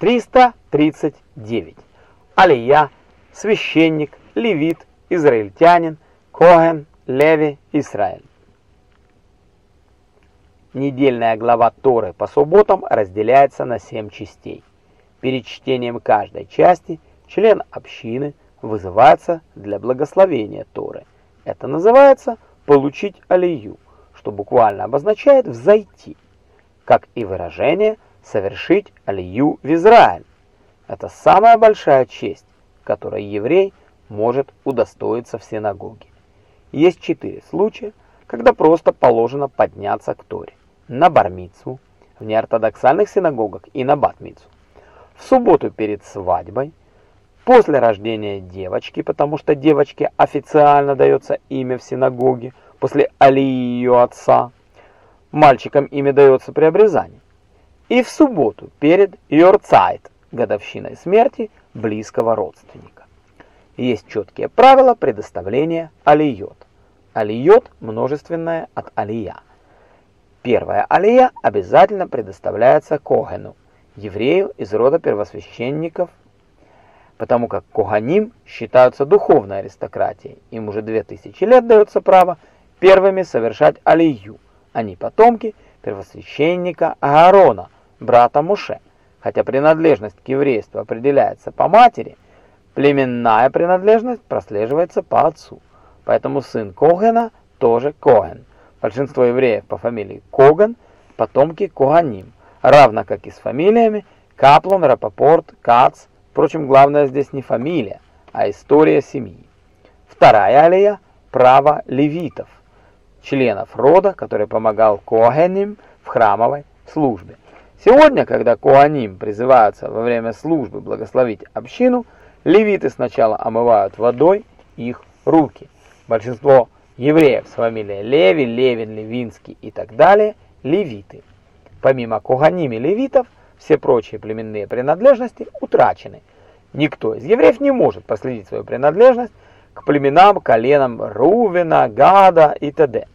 339. Алия, священник, левит, израильтянин, Коген, Леви, Израиль. Недельная глава Торы по субботам разделяется на семь частей. Перед чтением каждой части член общины вызывается для благословения Торы. Это называется «получить алию», что буквально обозначает «взойти», как и выражение «совершить алию в Израиль». Это самая большая честь, которой еврей может удостоиться в синагоге. Есть четыре случая, когда просто положено подняться к Торе. На бармицу, в неортодоксальных синагогах и на батмицу. В субботу перед свадьбой, после рождения девочки, потому что девочке официально дается имя в синагоге, после алии ее отца, мальчикам имя дается при обрезании. И в субботу перед Йорцайт, годовщиной смерти близкого родственника. Есть четкие правила предоставления алиот. Алиот множественное от алия. Первая алия обязательно предоставляется Когену, еврею из рода первосвященников, потому как Коганим считаются духовной аристократией. Им уже две тысячи лет дается право первыми совершать алию. Они потомки первосвященника Аарона, брата Муше. Хотя принадлежность к еврейству определяется по матери, племенная принадлежность прослеживается по отцу. Поэтому сын Когена тоже Коген. Большинство евреев по фамилии Коган – потомки Коганим, равно как и с фамилиями Каплон, Рапопорт, Кац. Впрочем, главное здесь не фамилия, а история семьи. Вторая алия – право левитов, членов рода, который помогал Коганим в храмовой службе. Сегодня, когда Коаним призываются во время службы благословить общину, левиты сначала омывают водой их руки. Большинство евреев с фамилией Леви, Левин, Левинский и так далее – левиты. Помимо Коганим и левитов, все прочие племенные принадлежности утрачены. Никто из евреев не может проследить свою принадлежность к племенам, коленам Рувена, Гада и т.д.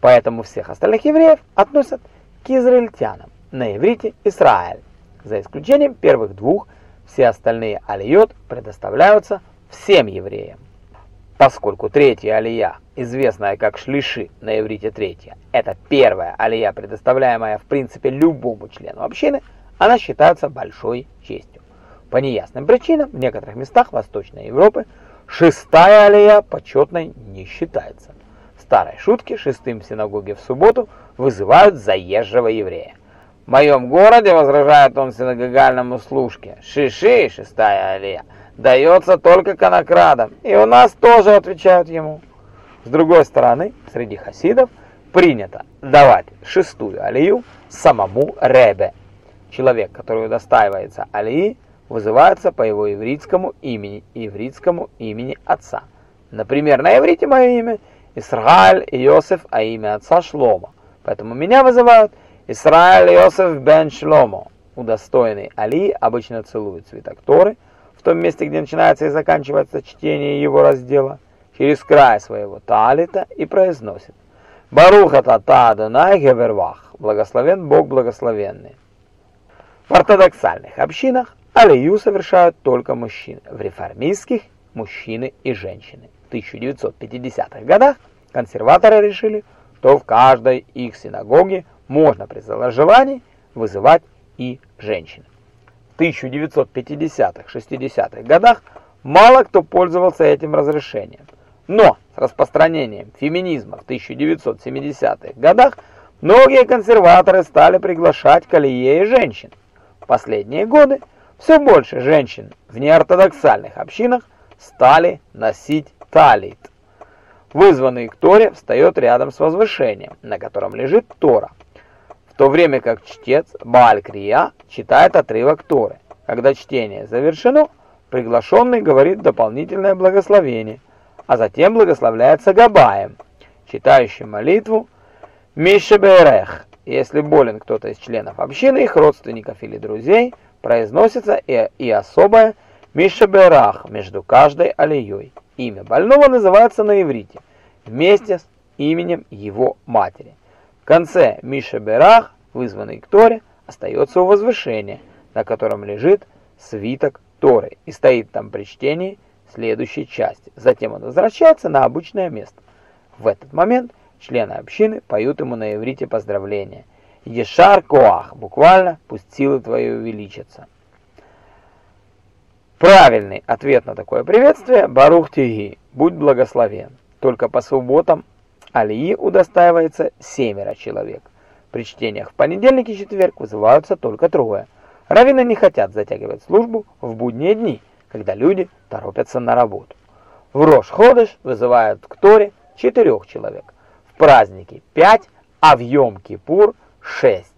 Поэтому всех остальных евреев относят к израильтянам на иврите Израиль. За исключением первых двух, все остальные алиот предоставляются всем евреям. Поскольку третья алия, известная как шлиши на иврите третья, это первая алия, предоставляемая в принципе любому члену общины, она считается большой честью. По неясным причинам в некоторых местах Восточной Европы шестая алия почетной не считается. Старой шутке шестым в синагоге в субботу вызывают заезжего еврея. В моем городе, возражает он синагогальному служке, шиши, шестая алия, дается только конокрадам, и у нас тоже отвечают ему. С другой стороны, среди хасидов принято давать шестую алию самому Ребе. Человек, который удостаивается алии, вызывается по его ивритскому имени и ивритскому имени отца. Например, на иврите мое имя Исраиль Иосиф, а имя отца Шлома. Поэтому меня вызывают Исраиль Иосиф бен Шломо, удостоенный Али, обычно целует цветок Торы, в том месте, где начинается и заканчивается чтение его раздела, через край своего талита и произносит «Баруха тата Адонай гевервах» «Благословен Бог благословенный». В ортодоксальных общинах алию совершают только мужчины, в реформистских – мужчины и женщины. В 1950-х годах консерваторы решили, что в каждой их синагоге можно при желании вызывать и женщин. В 1950-60-х годах мало кто пользовался этим разрешением. Но с распространением феминизма в 1970-х годах многие консерваторы стали приглашать к алие женщин. В последние годы все больше женщин в неортодоксальных общинах стали носить талит. Вызванный к Торе встает рядом с возвышением, на котором лежит Тора то время как чтец Бааль-Крия читает отрывок Торы. Когда чтение завершено, приглашенный говорит дополнительное благословение, а затем благословляется Габаем, читающим молитву Мишеберех. Если болен кто-то из членов общины, их родственников или друзей, произносится и, и особое Мишеберах между каждой алией. Имя больного называется на иврите, вместе с именем его матери. В конце Миша Берах, вызванный к Торе, остается у возвышения, на котором лежит свиток Торы и стоит там при чтении следующей части. Затем он возвращается на обычное место. В этот момент члены общины поют ему на иврите поздравления. Ешар Коах, буквально «пусть силы твои увеличатся». Правильный ответ на такое приветствие – Барух Тиги, будь благословен. Только по субботам Алии удостаивается семеро человек. При чтениях в понедельник и четверг вызываются только трое. Раввины не хотят затягивать службу в будние дни, когда люди торопятся на работу. В Рош-Ходыш вызывают к Торе четырех человек. В праздники пять, а в Йом-Кипур шесть.